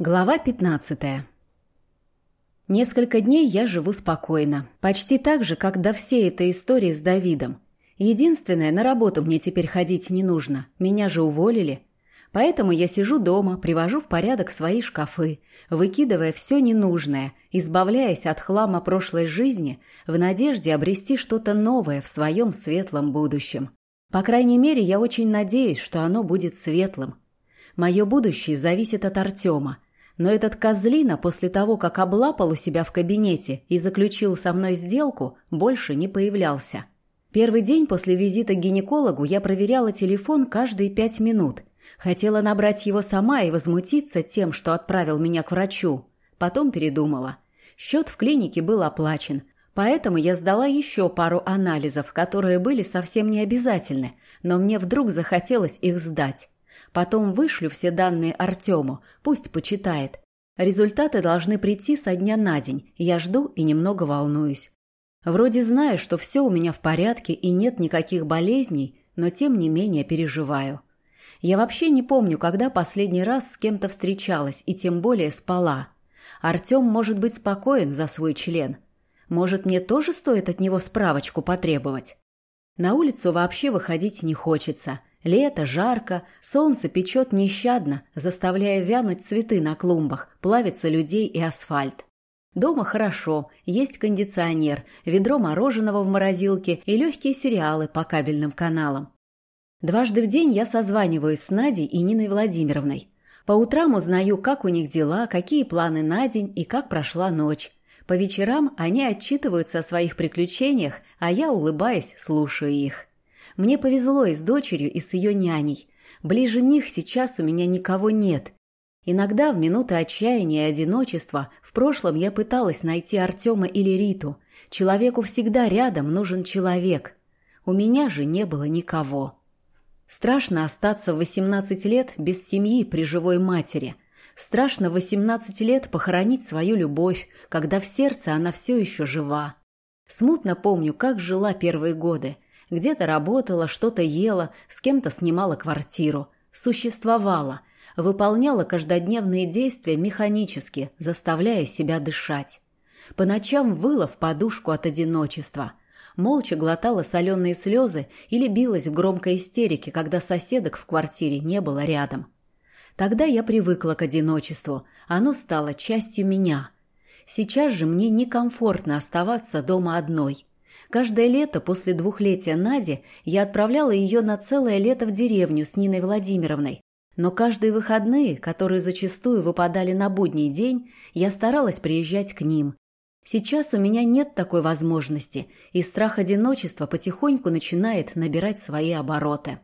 Глава 15. Несколько дней я живу спокойно, почти так же, как до всей этой истории с Давидом. Единственное, на работу мне теперь ходить не нужно, меня же уволили. Поэтому я сижу дома, привожу в порядок свои шкафы, выкидывая все ненужное, избавляясь от хлама прошлой жизни в надежде обрести что-то новое в своем светлом будущем. По крайней мере, я очень надеюсь, что оно будет светлым. Мое будущее зависит от Артема, но этот козлина после того, как облапал у себя в кабинете и заключил со мной сделку, больше не появлялся. Первый день после визита к гинекологу я проверяла телефон каждые пять минут. Хотела набрать его сама и возмутиться тем, что отправил меня к врачу. Потом передумала. Счет в клинике был оплачен, поэтому я сдала еще пару анализов, которые были совсем не обязательны, но мне вдруг захотелось их сдать. Потом вышлю все данные Артему, пусть почитает. Результаты должны прийти со дня на день. Я жду и немного волнуюсь. Вроде знаю, что все у меня в порядке и нет никаких болезней, но тем не менее переживаю. Я вообще не помню, когда последний раз с кем-то встречалась и тем более спала. Артем может быть спокоен за свой член. Может, мне тоже стоит от него справочку потребовать? На улицу вообще выходить не хочется – Лето, жарко, солнце печет нещадно, заставляя вянуть цветы на клумбах, плавится людей и асфальт. Дома хорошо, есть кондиционер, ведро мороженого в морозилке и легкие сериалы по кабельным каналам. Дважды в день я созваниваюсь с Надей и Ниной Владимировной. По утрам узнаю, как у них дела, какие планы на день и как прошла ночь. По вечерам они отчитываются о своих приключениях, а я, улыбаясь, слушаю их. Мне повезло и с дочерью, и с ее няней. Ближе них сейчас у меня никого нет. Иногда в минуты отчаяния и одиночества в прошлом я пыталась найти Артема или Риту. Человеку всегда рядом нужен человек. У меня же не было никого. Страшно остаться в 18 лет без семьи при живой матери. Страшно в 18 лет похоронить свою любовь, когда в сердце она все еще жива. Смутно помню, как жила первые годы. Где-то работала, что-то ела, с кем-то снимала квартиру. Существовала, выполняла каждодневные действия механически, заставляя себя дышать. По ночам выла в подушку от одиночества. Молча глотала соленые слезы или билась в громкой истерике, когда соседок в квартире не было рядом. Тогда я привыкла к одиночеству, оно стало частью меня. Сейчас же мне некомфортно оставаться дома одной – Каждое лето после двухлетия Нади я отправляла ее на целое лето в деревню с Ниной Владимировной. Но каждые выходные, которые зачастую выпадали на будний день, я старалась приезжать к ним. Сейчас у меня нет такой возможности, и страх одиночества потихоньку начинает набирать свои обороты.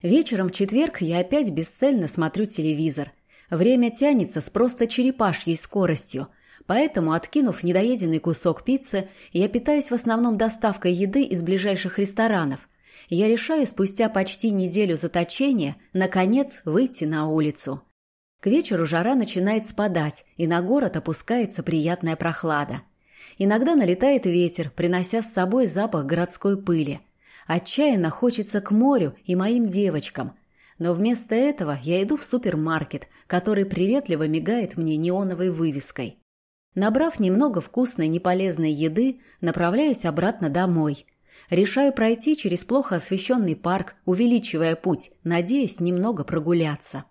Вечером в четверг я опять бесцельно смотрю телевизор. Время тянется с просто черепашьей скоростью – Поэтому, откинув недоеденный кусок пиццы, я питаюсь в основном доставкой еды из ближайших ресторанов. Я решаю спустя почти неделю заточения, наконец, выйти на улицу. К вечеру жара начинает спадать, и на город опускается приятная прохлада. Иногда налетает ветер, принося с собой запах городской пыли. Отчаянно хочется к морю и моим девочкам. Но вместо этого я иду в супермаркет, который приветливо мигает мне неоновой вывеской. Набрав немного вкусной неполезной еды, направляюсь обратно домой. Решаю пройти через плохо освещенный парк, увеличивая путь, надеясь немного прогуляться.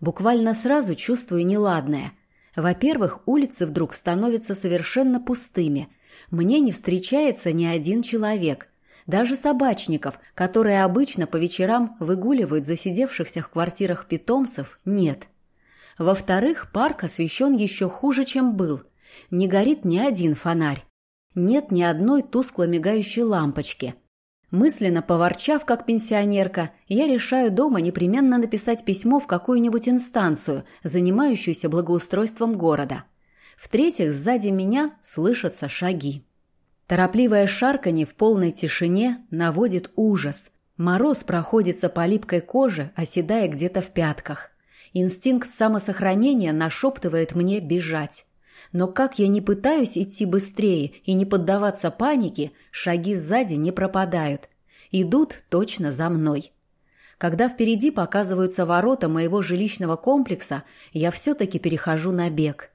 Буквально сразу чувствую неладное. Во-первых, улицы вдруг становятся совершенно пустыми. Мне не встречается ни один человек. Даже собачников, которые обычно по вечерам выгуливают засидевшихся в квартирах питомцев, нет. Во-вторых, парк освещен еще хуже, чем был. Не горит ни один фонарь. Нет ни одной тускло мигающей лампочки. Мысленно поворчав, как пенсионерка, я решаю дома непременно написать письмо в какую-нибудь инстанцию, занимающуюся благоустройством города. В-третьих, сзади меня слышатся шаги. Торопливое шарканье в полной тишине наводит ужас. Мороз проходится по липкой коже, оседая где-то в пятках. Инстинкт самосохранения нашептывает мне бежать. Но как я не пытаюсь идти быстрее и не поддаваться панике, шаги сзади не пропадают. Идут точно за мной. Когда впереди показываются ворота моего жилищного комплекса, я все-таки перехожу на бег.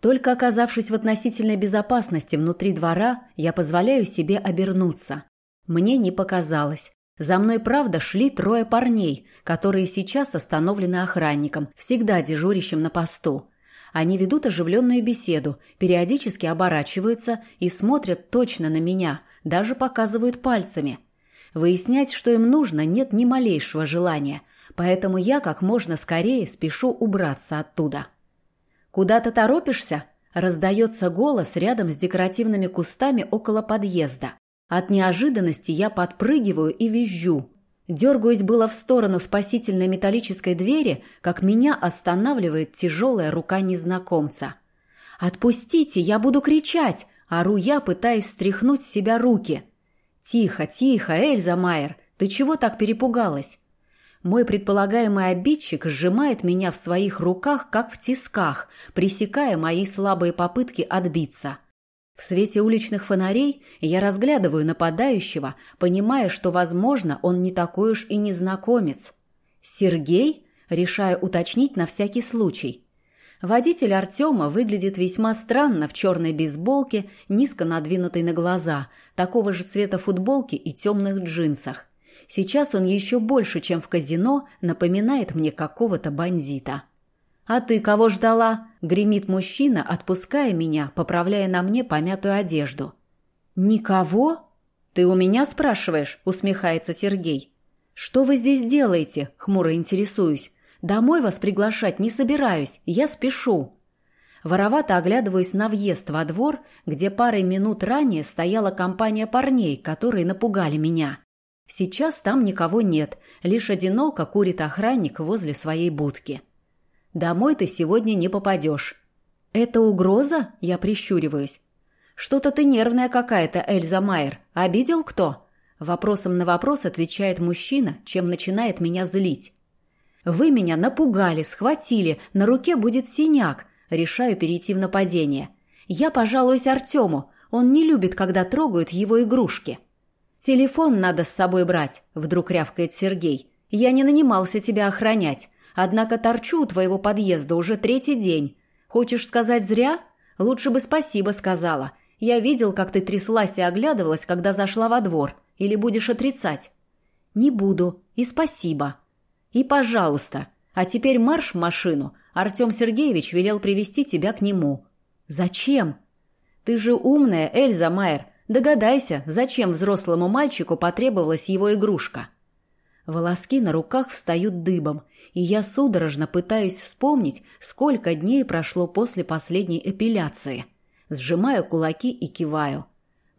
Только оказавшись в относительной безопасности внутри двора, я позволяю себе обернуться. Мне не показалось. За мной, правда, шли трое парней, которые сейчас остановлены охранником, всегда дежурящим на посту. Они ведут оживленную беседу, периодически оборачиваются и смотрят точно на меня, даже показывают пальцами. Выяснять, что им нужно, нет ни малейшего желания, поэтому я как можно скорее спешу убраться оттуда. «Куда-то торопишься?» – раздается голос рядом с декоративными кустами около подъезда. От неожиданности я подпрыгиваю и визжу. Дергаюсь было в сторону спасительной металлической двери, как меня останавливает тяжелая рука незнакомца. «Отпустите, я буду кричать!» – ору я, пытаясь стряхнуть с себя руки. «Тихо, тихо, Эльза Майер, ты чего так перепугалась?» Мой предполагаемый обидчик сжимает меня в своих руках, как в тисках, пресекая мои слабые попытки отбиться. В свете уличных фонарей я разглядываю нападающего, понимая, что, возможно, он не такой уж и незнакомец. «Сергей?» – решаю уточнить на всякий случай. Водитель Артема выглядит весьма странно в черной бейсболке, низко надвинутой на глаза, такого же цвета футболки и темных джинсах. Сейчас он еще больше, чем в казино, напоминает мне какого-то бандита. «А ты кого ждала?» – гремит мужчина, отпуская меня, поправляя на мне помятую одежду. «Никого?» «Ты у меня спрашиваешь?» – усмехается Сергей. «Что вы здесь делаете?» – хмуро интересуюсь. «Домой вас приглашать не собираюсь, я спешу». Воровато оглядываюсь на въезд во двор, где парой минут ранее стояла компания парней, которые напугали меня. Сейчас там никого нет, лишь одиноко курит охранник возле своей будки. Домой ты сегодня не попадешь». «Это угроза?» – я прищуриваюсь. «Что-то ты нервная какая-то, Эльза Майер. Обидел кто?» Вопросом на вопрос отвечает мужчина, чем начинает меня злить. «Вы меня напугали, схватили, на руке будет синяк». Решаю перейти в нападение. «Я пожалуюсь Артему. Он не любит, когда трогают его игрушки». «Телефон надо с собой брать», – вдруг рявкает Сергей. «Я не нанимался тебя охранять. Однако торчу у твоего подъезда уже третий день. Хочешь сказать зря? Лучше бы спасибо сказала. Я видел, как ты тряслась и оглядывалась, когда зашла во двор. Или будешь отрицать? Не буду. И спасибо. И пожалуйста. А теперь марш в машину. Артем Сергеевич велел привести тебя к нему. Зачем? Ты же умная, Эльза Майер. Догадайся, зачем взрослому мальчику потребовалась его игрушка. Волоски на руках встают дыбом, и я судорожно пытаюсь вспомнить, сколько дней прошло после последней эпиляции. Сжимаю кулаки и киваю.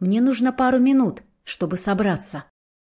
Мне нужно пару минут, чтобы собраться.